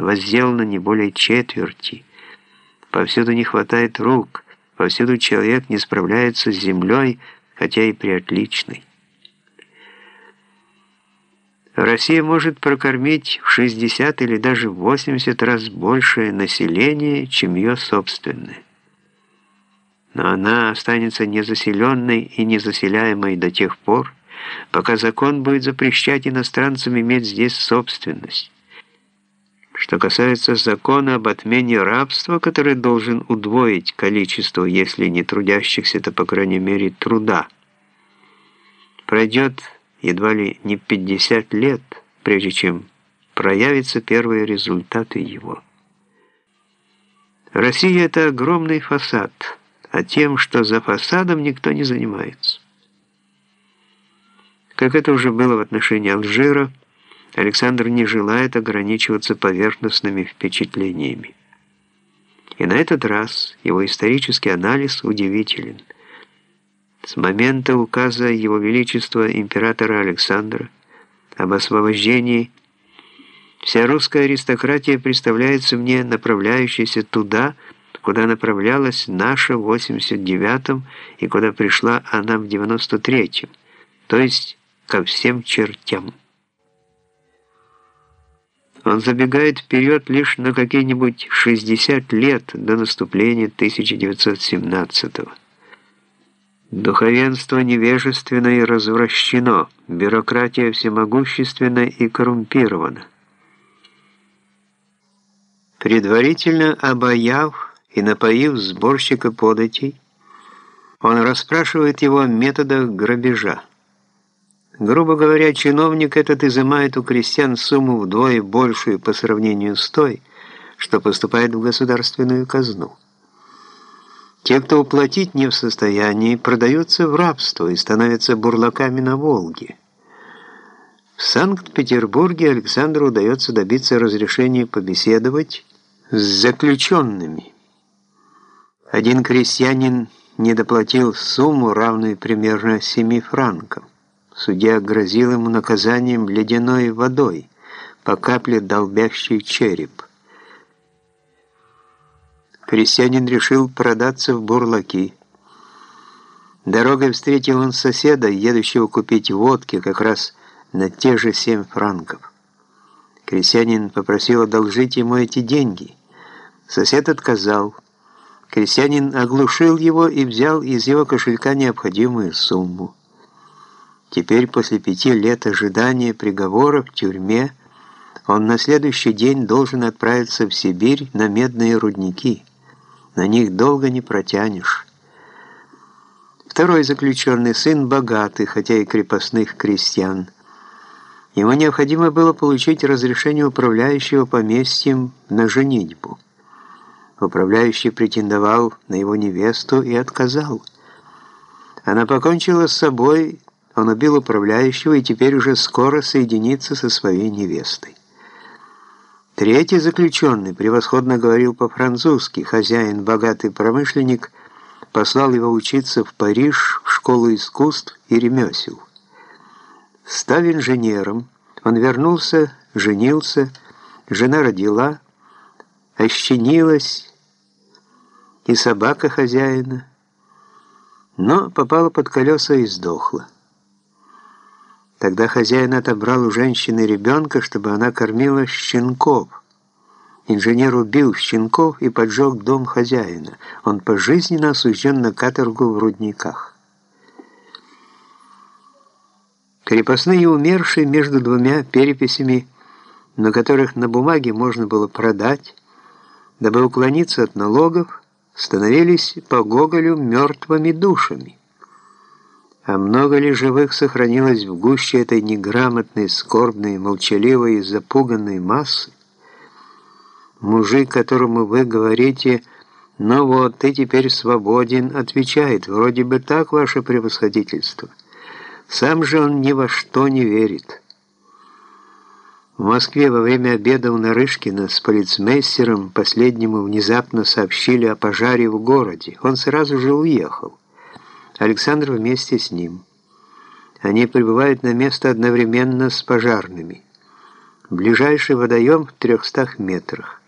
возделано не более четверти. Повсюду не хватает рук, повсюду человек не справляется с землей, хотя и при отличной. Россия может прокормить в 60 или даже 80 раз большее население, чем ее собственное. Но она останется незаселенной и незаселяемой до тех пор, пока закон будет запрещать иностранцам иметь здесь собственность. Что касается закона об отмене рабства, который должен удвоить количество, если не трудящихся, то, по крайней мере, труда, пройдет едва ли не 50 лет, прежде чем проявятся первые результаты его. Россия – это огромный фасад, а тем, что за фасадом никто не занимается. Как это уже было в отношении Алжира, Александр не желает ограничиваться поверхностными впечатлениями. И на этот раз его исторический анализ удивителен. С момента указа Его Величества императора Александра об освобождении вся русская аристократия представляется мне направляющейся туда, куда направлялась наша в 89-м и куда пришла она в 93-м, то есть ко всем чертям. Он забегает вперед лишь на какие-нибудь 60 лет до наступления 1917 -го. Духовенство невежественно и развращено, бюрократия всемогущественна и коррумпирована. Предварительно обаяв и напоив сборщика податей, он расспрашивает его о методах грабежа. Грубо говоря, чиновник этот изымает у крестьян сумму вдвое большую по сравнению с той, что поступает в государственную казну. Те, кто уплатить не в состоянии, продаются в рабство и становятся бурлаками на Волге. В Санкт-Петербурге Александру удается добиться разрешения побеседовать с заключенными. Один крестьянин не доплатил сумму, равную примерно 7 франкам. Судья грозил ему наказанием ледяной водой, по капле долбящий череп. Крестьянин решил продаться в бурлаки. Дорогой встретил он соседа, едущего купить водки как раз на те же семь франков. Крестьянин попросил одолжить ему эти деньги. Сосед отказал. Крестьянин оглушил его и взял из его кошелька необходимую сумму. Теперь, после пяти лет ожидания приговора в тюрьме, он на следующий день должен отправиться в Сибирь на медные рудники. На них долго не протянешь. Второй заключенный сын богатый, хотя и крепостных крестьян. Ему необходимо было получить разрешение управляющего поместьем на женитьбу. Управляющий претендовал на его невесту и отказал. Она покончила с собой, он убил управляющего и теперь уже скоро соединится со своей невестой. Третий заключенный превосходно говорил по-французски. Хозяин, богатый промышленник, послал его учиться в Париж, в школу искусств и ремесел. Став инженером, он вернулся, женился, жена родила, ощенилась, и собака хозяина, но попала под колеса и сдохла. Тогда хозяин отобрал у женщины ребенка, чтобы она кормила щенков. Инженер убил щенков и поджег дом хозяина. Он пожизненно осужден на каторгу в рудниках. Крепостные умершие между двумя переписями, на которых на бумаге можно было продать, дабы уклониться от налогов, становились по Гоголю мертвыми душами. А много ли живых сохранилось в гуще этой неграмотной, скорбной, молчаливой и запуганной массы? Мужик, которому вы говорите «Ну вот, ты теперь свободен», отвечает «Вроде бы так, ваше превосходительство». Сам же он ни во что не верит. В Москве во время обеда у Нарышкина с полицмейстером последнему внезапно сообщили о пожаре в городе. Он сразу же уехал. Александр вместе с ним. Они прибывают на место одновременно с пожарными. Ближайший водоем в 300 метрах.